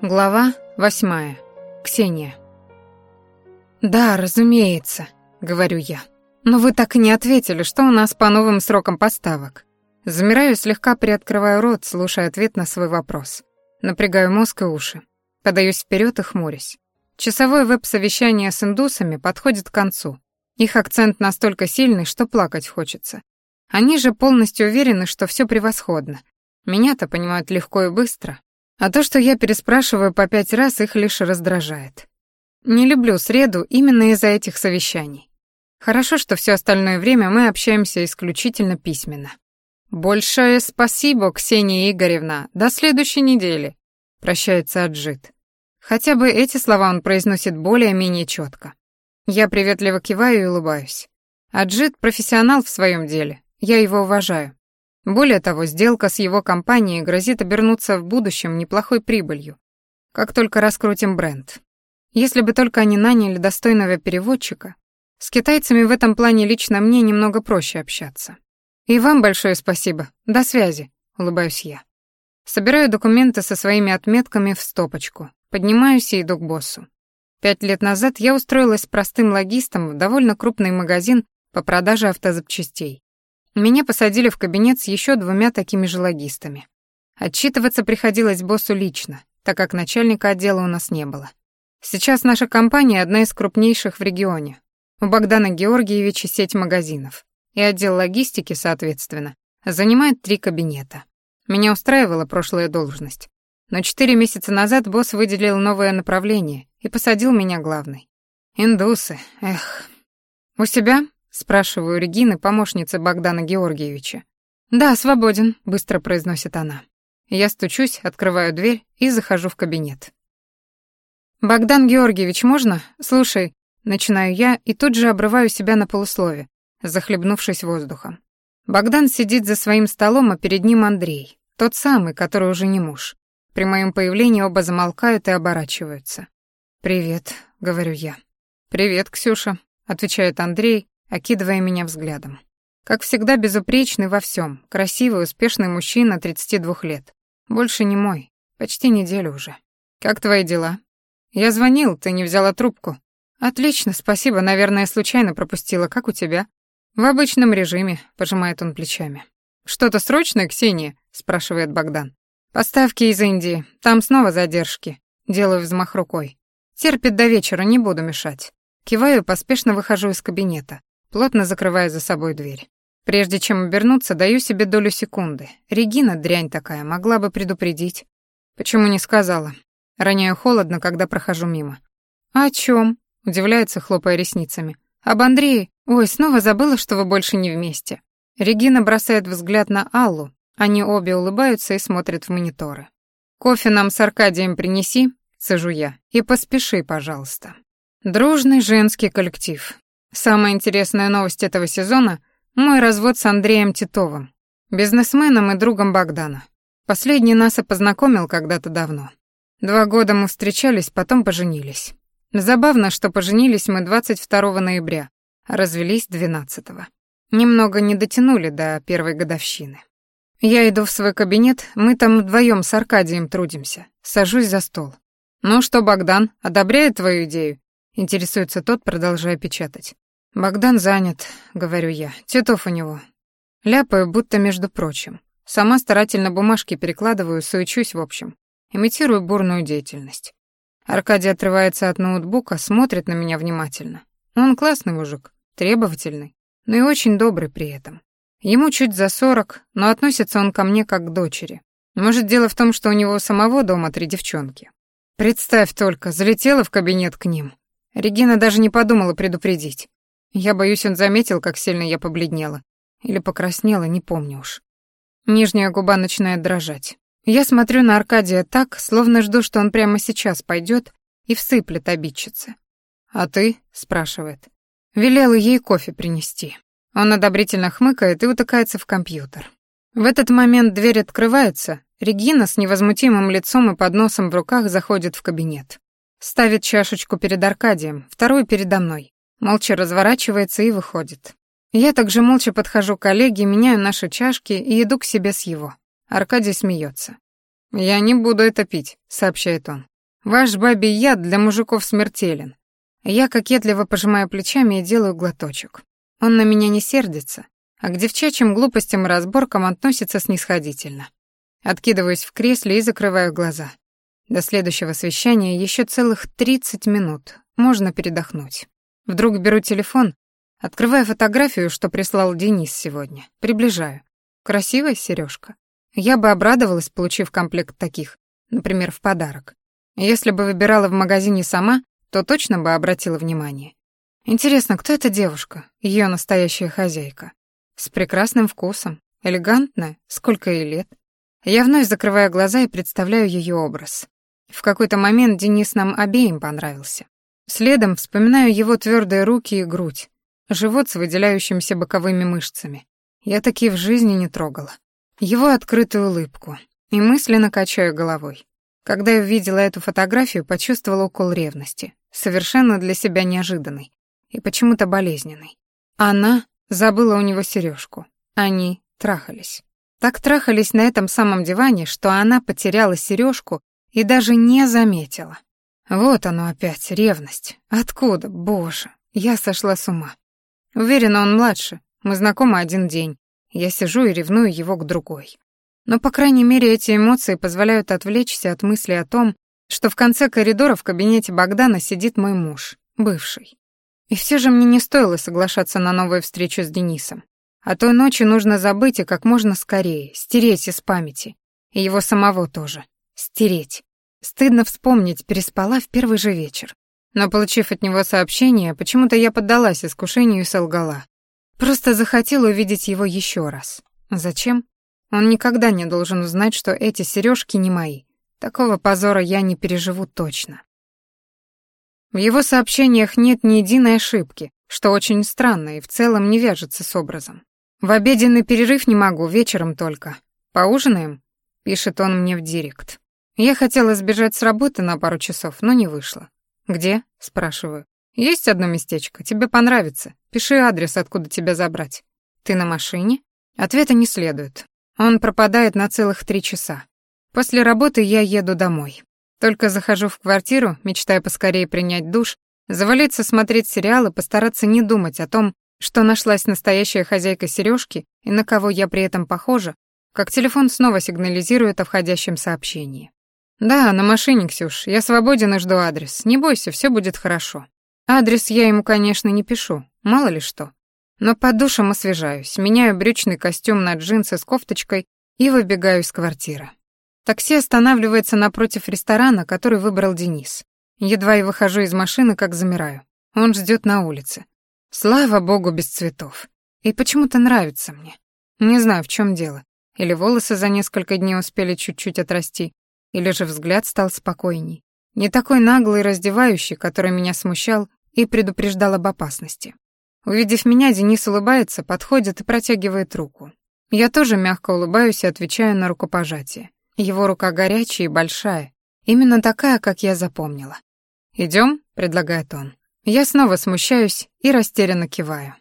Глава восьмая. Ксения. «Да, разумеется», — говорю я. «Но вы так и не ответили, что у нас по новым срокам поставок». Замираю, слегка приоткрываю рот, слушая ответ на свой вопрос. Напрягаю мозг и уши. Подаюсь вперед и хмурюсь. Часовое веб-совещание с индусами подходит к концу. Их акцент настолько сильный, что плакать хочется. Они же полностью уверены, что все превосходно. Меня-то понимают легко и быстро, а то, что я переспрашиваю по пять раз, их лишь раздражает. Не люблю среду именно из-за этих совещаний. Хорошо, что все остальное время мы общаемся исключительно письменно. «Большое спасибо, Ксения Игоревна. До следующей недели», — прощается Аджит. Хотя бы эти слова он произносит более-менее четко. Я приветливо киваю и улыбаюсь. Аджит — профессионал в своем деле. Я его уважаю. Более того, сделка с его компанией грозит обернуться в будущем неплохой прибылью, как только раскрутим бренд. Если бы только они наняли достойного переводчика, с китайцами в этом плане лично мне немного проще общаться. И вам большое спасибо. До связи, улыбаюсь я. Собираю документы со своими отметками в стопочку, поднимаюсь и иду к боссу. Пять лет назад я устроилась простым логистом в довольно крупный магазин по продаже автозапчастей. Меня посадили в кабинет с еще двумя такими же логистами. Отчитываться приходилось боссу лично, так как начальника отдела у нас не было. Сейчас наша компания одна из крупнейших в регионе. У Богдана Георгиевича сеть магазинов. И отдел логистики, соответственно, занимает три кабинета. Меня устраивала прошлая должность. Но четыре месяца назад босс выделил новое направление и посадил меня главной. Индусы, эх. У себя спрашиваю Регины, помощницы Богдана Георгиевича. Да, свободен, быстро произносит она. Я стучусь, открываю дверь и захожу в кабинет. Богдан Георгиевич, можно? Слушай, начинаю я и тут же обрываю себя на полуслове, захлебнувшись воздухом. Богдан сидит за своим столом, а перед ним Андрей, тот самый, который уже не муж. При моем появлении оба замолкают и оборачиваются. «Привет», — говорю я. «Привет, Ксюша», — отвечает Андрей, окидывая меня взглядом. Как всегда, безупречный во всем, красивый, успешный мужчина 32 лет. Больше не мой, почти неделю уже. Как твои дела? Я звонил, ты не взяла трубку. Отлично, спасибо, наверное, случайно пропустила. Как у тебя? В обычном режиме, пожимает он плечами. Что-то срочное, Ксения? спрашивает Богдан. Поставки из Индии, там снова задержки. Делаю взмах рукой. Терпит до вечера, не буду мешать. Киваю, поспешно выхожу из кабинета плотно закрывая за собой дверь. Прежде чем обернуться, даю себе долю секунды. Регина, дрянь такая, могла бы предупредить. Почему не сказала? Роняю холодно, когда прохожу мимо. «А о чем? удивляется, хлопая ресницами. «Об Андрее? Ой, снова забыла, что вы больше не вместе». Регина бросает взгляд на Аллу. Они обе улыбаются и смотрят в мониторы. «Кофе нам с Аркадием принеси», — сажу я, — «и поспеши, пожалуйста». Дружный женский коллектив. Самая интересная новость этого сезона — мой развод с Андреем Титовым, бизнесменом и другом Богдана. Последний нас и познакомил когда-то давно. Два года мы встречались, потом поженились. Забавно, что поженились мы 22 ноября, а развелись 12 -го. Немного не дотянули до первой годовщины. Я иду в свой кабинет, мы там вдвоем с Аркадием трудимся. Сажусь за стол. «Ну что, Богдан, одобряет твою идею?» Интересуется тот, продолжая печатать. «Богдан занят», — говорю я. «Титов у него». Ляпаю, будто между прочим. Сама старательно бумажки перекладываю, суечусь в общем. Имитирую бурную деятельность. Аркадий отрывается от ноутбука, смотрит на меня внимательно. Он классный мужик, требовательный, но и очень добрый при этом. Ему чуть за сорок, но относится он ко мне как к дочери. Может, дело в том, что у него самого дома три девчонки. Представь только, залетела в кабинет к ним. Регина даже не подумала предупредить. Я боюсь, он заметил, как сильно я побледнела. Или покраснела, не помню уж. Нижняя губа начинает дрожать. Я смотрю на Аркадия так, словно жду, что он прямо сейчас пойдет и всыплет обидчице. «А ты?» — спрашивает. Велела ей кофе принести. Он одобрительно хмыкает и утыкается в компьютер. В этот момент дверь открывается, Регина с невозмутимым лицом и подносом в руках заходит в кабинет. Ставит чашечку перед Аркадием, вторую передо мной. Молча разворачивается и выходит. Я также молча подхожу к коллеге, меняю наши чашки и иду к себе с его. Аркадий смеется. «Я не буду это пить», — сообщает он. «Ваш бабий яд для мужиков смертелен». Я кокетливо пожимаю плечами и делаю глоточек. Он на меня не сердится, а к девчачьим глупостям и разборкам относится снисходительно. Откидываюсь в кресле и закрываю глаза. До следующего совещания еще целых 30 минут. Можно передохнуть. Вдруг беру телефон, открываю фотографию, что прислал Денис сегодня. Приближаю. Красивая сережка. Я бы обрадовалась, получив комплект таких, например, в подарок. Если бы выбирала в магазине сама, то точно бы обратила внимание. Интересно, кто эта девушка, ее настоящая хозяйка? С прекрасным вкусом, элегантная, сколько ей лет? Я вновь закрываю глаза и представляю ее образ. В какой-то момент Денис нам обеим понравился. Следом вспоминаю его твердые руки и грудь, живот с выделяющимися боковыми мышцами. Я такие в жизни не трогала. Его открытую улыбку. И мысленно качаю головой. Когда я увидела эту фотографию, почувствовала укол ревности, совершенно для себя неожиданный и почему-то болезненный. Она забыла у него сережку. Они трахались. Так трахались на этом самом диване, что она потеряла сережку и даже не заметила. Вот оно опять, ревность. Откуда, боже, я сошла с ума. Уверена, он младше, мы знакомы один день. Я сижу и ревную его к другой. Но, по крайней мере, эти эмоции позволяют отвлечься от мысли о том, что в конце коридора в кабинете Богдана сидит мой муж, бывший. И все же мне не стоило соглашаться на новую встречу с Денисом. А той ночи нужно забыть и как можно скорее, стереть из памяти. И его самого тоже. Стереть. Стыдно вспомнить, переспала в первый же вечер. Но, получив от него сообщение, почему-то я поддалась искушению и солгала. Просто захотела увидеть его еще раз. Зачем? Он никогда не должен узнать, что эти сережки не мои. Такого позора я не переживу точно. В его сообщениях нет ни единой ошибки, что очень странно и в целом не вяжется с образом. В обеденный перерыв не могу, вечером только. Поужинаем? Пишет он мне в директ. Я хотела сбежать с работы на пару часов, но не вышло. Где? Спрашиваю. Есть одно местечко, тебе понравится. Пиши адрес, откуда тебя забрать. Ты на машине? Ответа не следует. Он пропадает на целых три часа. После работы я еду домой. Только захожу в квартиру, мечтая поскорее принять душ, завалиться смотреть сериал и постараться не думать о том, что нашлась настоящая хозяйка сережки и на кого я при этом похожа, как телефон снова сигнализирует о входящем сообщении. «Да, на машине, Ксюш, я свободен и жду адрес. Не бойся, все будет хорошо». Адрес я ему, конечно, не пишу, мало ли что. Но под душем освежаюсь, меняю брючный костюм на джинсы с кофточкой и выбегаю из квартиры. Такси останавливается напротив ресторана, который выбрал Денис. Едва я выхожу из машины, как замираю. Он ждет на улице. Слава богу, без цветов. И почему-то нравится мне. Не знаю, в чем дело. Или волосы за несколько дней успели чуть-чуть отрасти, или же взгляд стал спокойней. Не такой наглый и раздевающий, который меня смущал и предупреждал об опасности. Увидев меня, Денис улыбается, подходит и протягивает руку. Я тоже мягко улыбаюсь и отвечаю на рукопожатие. Его рука горячая и большая, именно такая, как я запомнила. «Идем?» — предлагает он. Я снова смущаюсь и растерянно киваю.